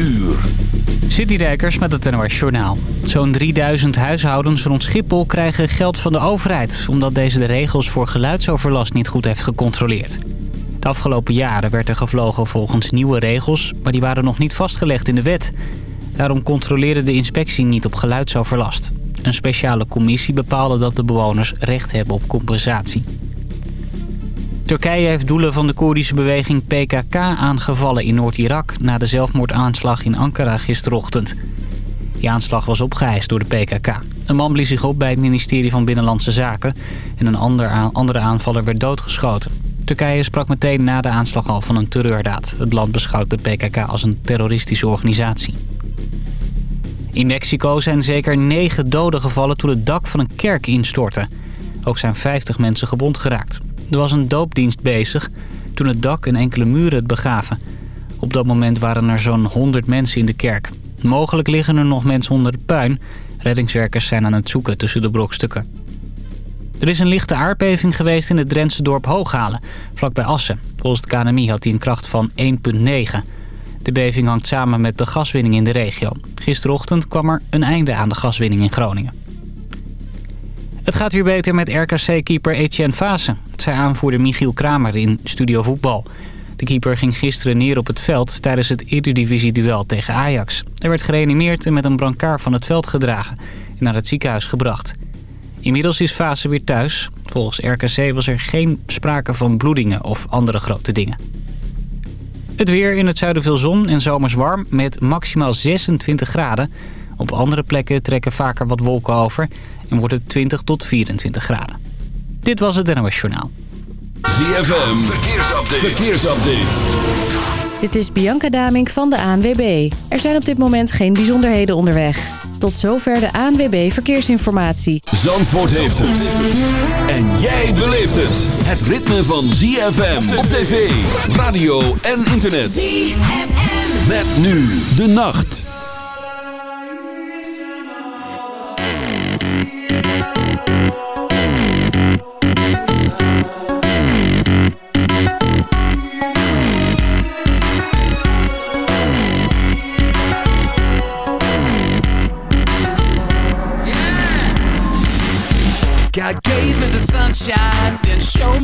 uur. Rijkers met het NOS Journaal. Zo'n 3000 huishoudens rond Schiphol krijgen geld van de overheid... omdat deze de regels voor geluidsoverlast niet goed heeft gecontroleerd. De afgelopen jaren werd er gevlogen volgens nieuwe regels... maar die waren nog niet vastgelegd in de wet. Daarom controleerde de inspectie niet op geluidsoverlast. Een speciale commissie bepaalde dat de bewoners recht hebben op compensatie. Turkije heeft doelen van de Koerdische beweging PKK aangevallen in Noord-Irak... na de zelfmoordaanslag in Ankara gisterochtend. Die aanslag was opgeëist door de PKK. Een man blies zich op bij het ministerie van Binnenlandse Zaken... en een andere aanvaller werd doodgeschoten. Turkije sprak meteen na de aanslag al van een terreurdaad. Het land beschouwt de PKK als een terroristische organisatie. In Mexico zijn zeker negen doden gevallen toen het dak van een kerk instortte. Ook zijn 50 mensen gewond geraakt. Er was een doopdienst bezig toen het dak en enkele muren het begaven. Op dat moment waren er zo'n 100 mensen in de kerk. Mogelijk liggen er nog mensen onder de puin. Reddingswerkers zijn aan het zoeken tussen de brokstukken. Er is een lichte aardbeving geweest in het Drentse dorp Hooghalen, vlakbij Assen. Volgens het KNMI had hij een kracht van 1,9. De beving hangt samen met de gaswinning in de regio. Gisterochtend kwam er een einde aan de gaswinning in Groningen. Het gaat weer beter met RKC-keeper Etienne Fase. Het zei aanvoerder Michiel Kramer in Studio Voetbal. De keeper ging gisteren neer op het veld tijdens het Eredivisie-duel tegen Ajax. Hij werd gereanimeerd en met een brancard van het veld gedragen en naar het ziekenhuis gebracht. Inmiddels is Fase weer thuis. Volgens RKC was er geen sprake van bloedingen of andere grote dingen. Het weer in het zuiden veel zon en zomers warm met maximaal 26 graden. Op andere plekken trekken vaker wat wolken over en wordt het 20 tot 24 graden. Dit was het NOS Journaal. ZFM, verkeersupdate. verkeersupdate. Dit is Bianca Damink van de ANWB. Er zijn op dit moment geen bijzonderheden onderweg. Tot zover de ANWB Verkeersinformatie. Zandvoort heeft het. En jij beleeft het. Het ritme van ZFM op tv, radio en internet. ZFM. Met nu de nacht.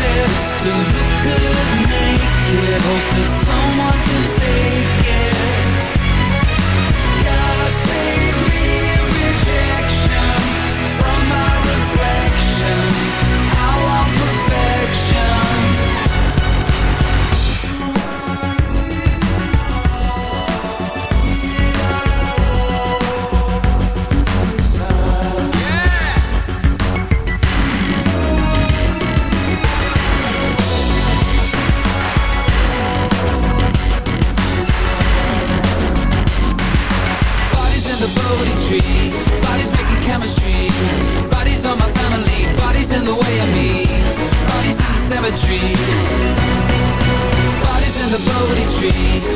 is to look good naked. Hope that someone can take street.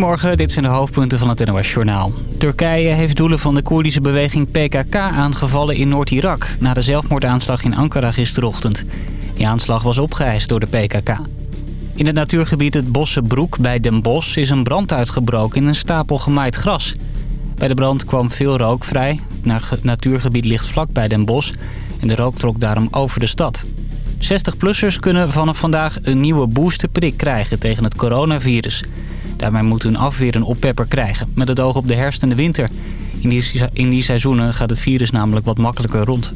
Goedemorgen, dit zijn de hoofdpunten van het NOS Journaal. Turkije heeft doelen van de Koerdische beweging PKK aangevallen in Noord-Irak... na de zelfmoordaanslag in Ankara gisterochtend. Die aanslag was opgeëist door de PKK. In het natuurgebied het Bossenbroek bij Den Bosch is een brand uitgebroken in een stapel gemaaid gras. Bij de brand kwam veel rook vrij. Het natuurgebied ligt vlak bij Den Bosch en de rook trok daarom over de stad. 60-plussers kunnen vanaf vandaag een nieuwe boosterprik krijgen tegen het coronavirus. Daarmee moet hun afweer een oppepper krijgen, met het oog op de herfst en de winter. In die, in die seizoenen gaat het virus namelijk wat makkelijker rond.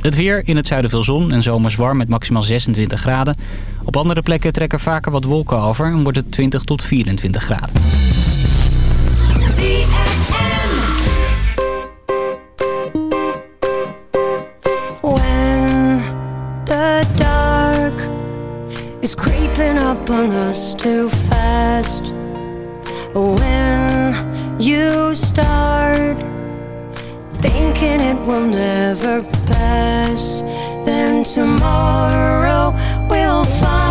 Het weer, in het zuiden veel zon en zomers warm met maximaal 26 graden. Op andere plekken trekken vaker wat wolken over en wordt het 20 tot 24 graden. Is creeping up on us will never pass, then tomorrow we'll find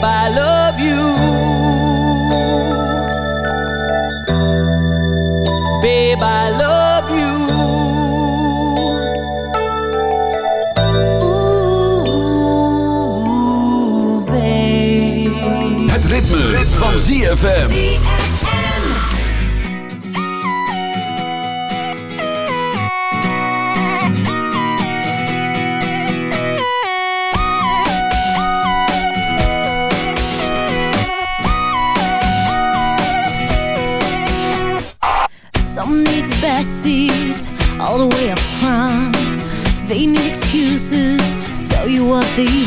babe, I love you. Babe, I love you. Ooh, babe. Het ritme, ritme. van ZFM.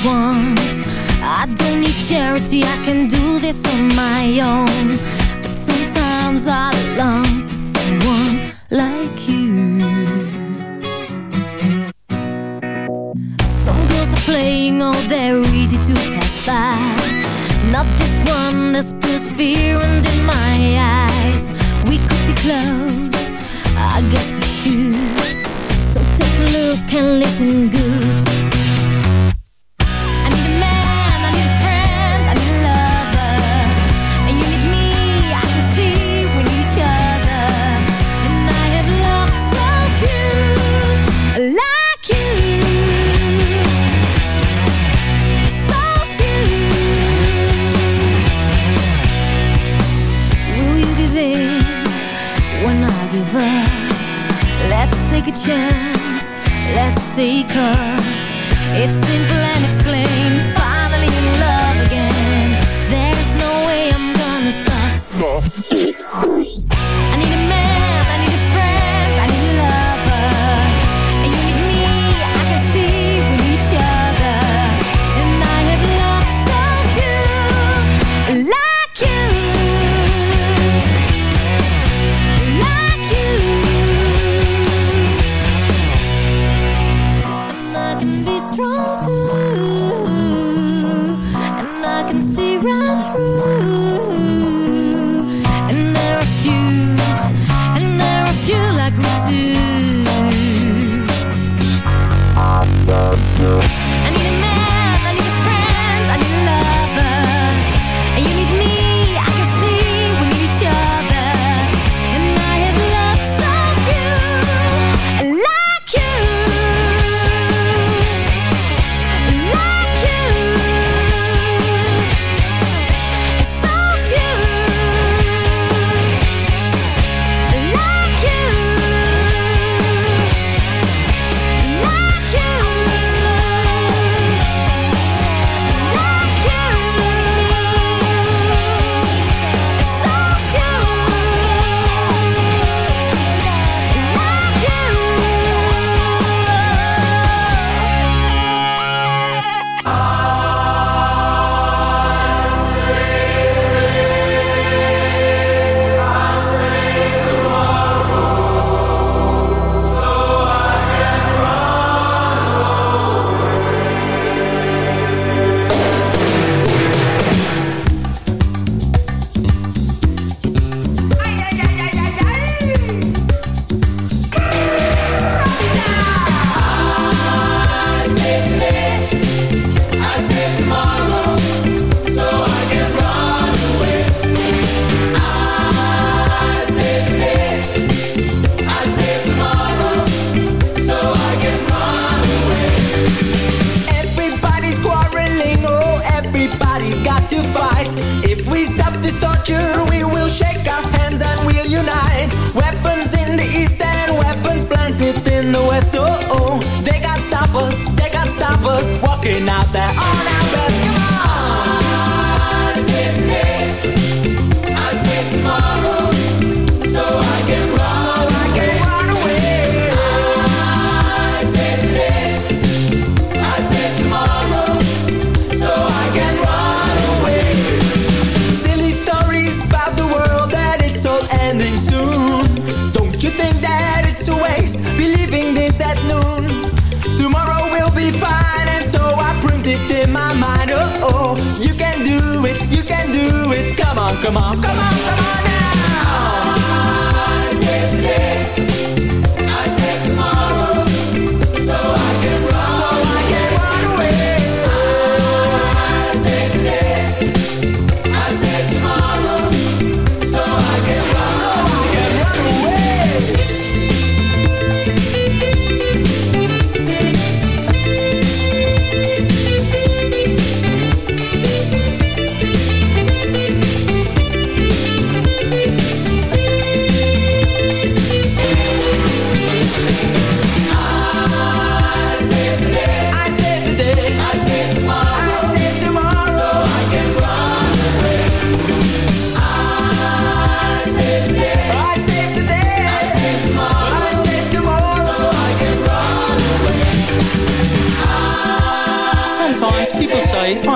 want. I don't need charity, I can do this on my own. But sometimes I long